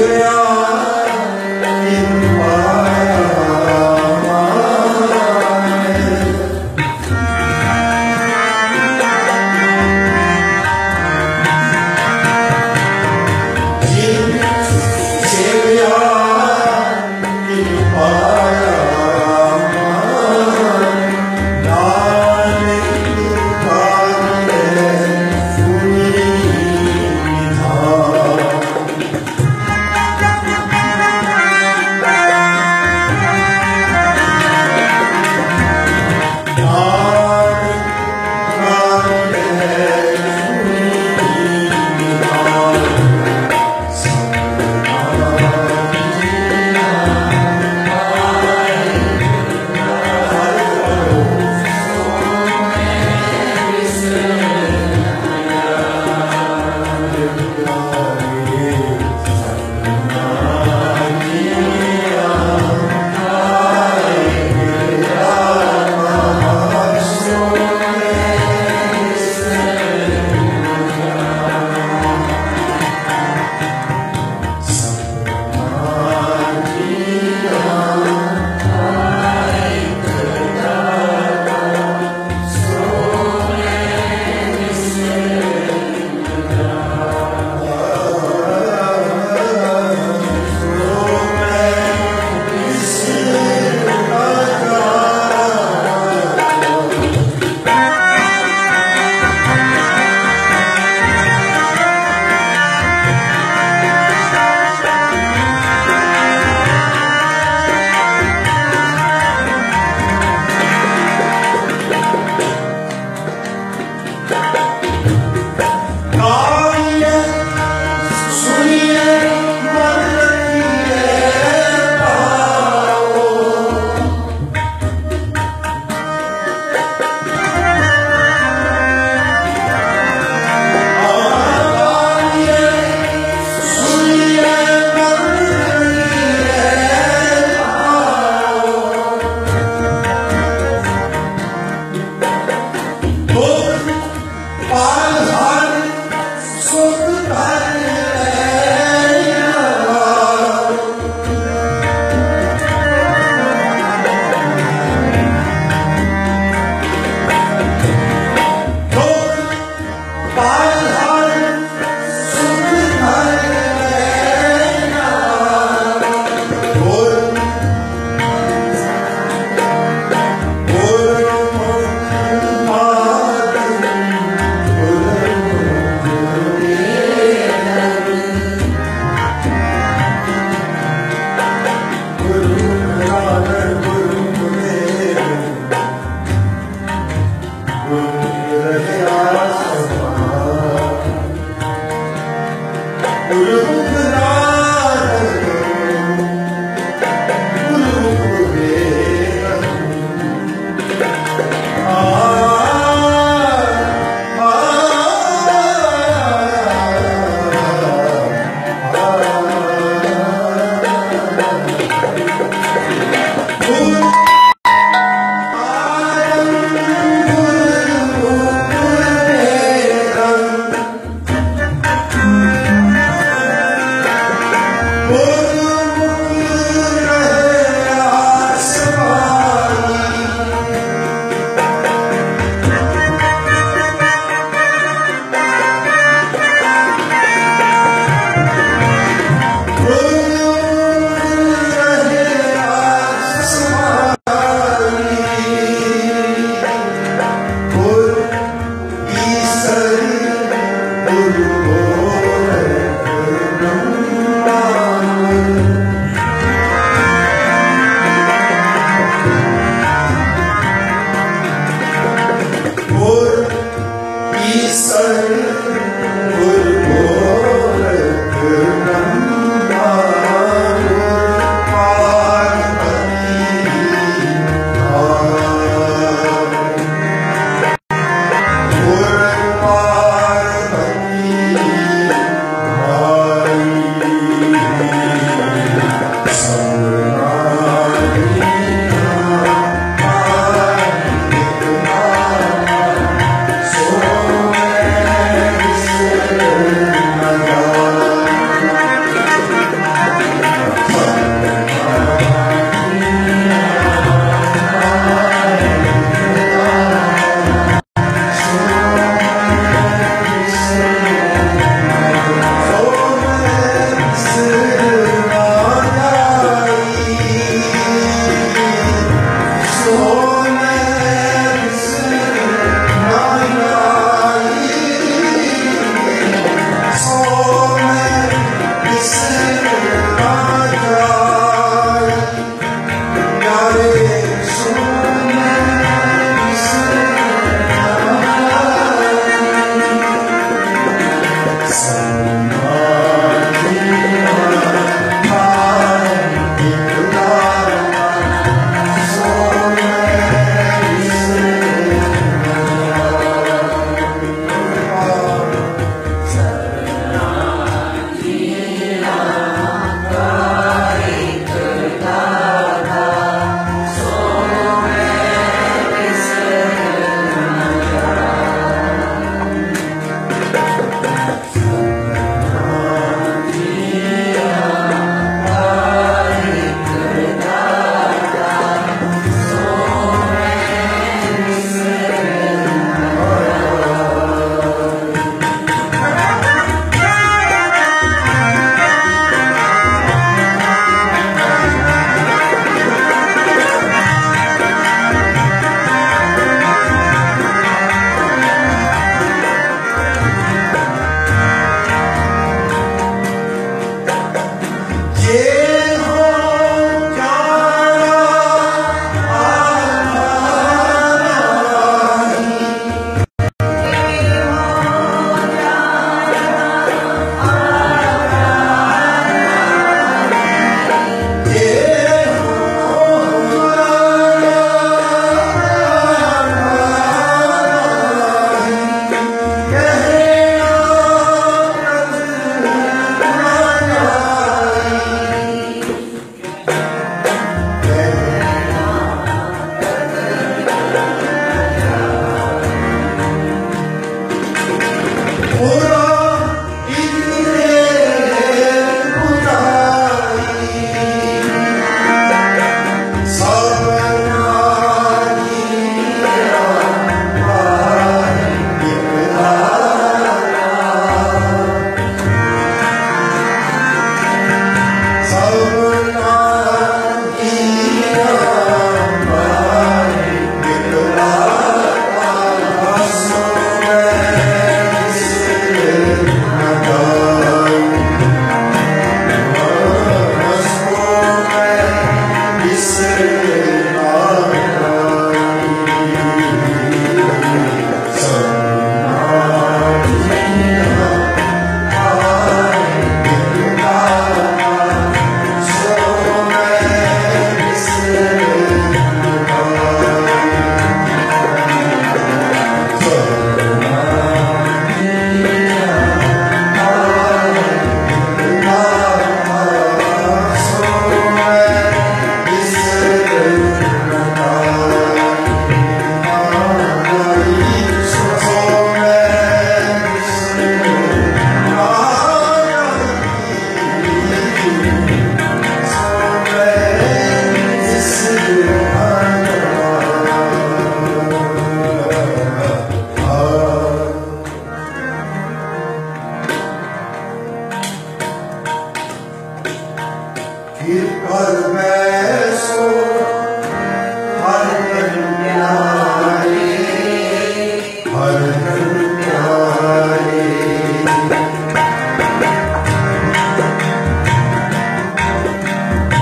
Yeah. Porque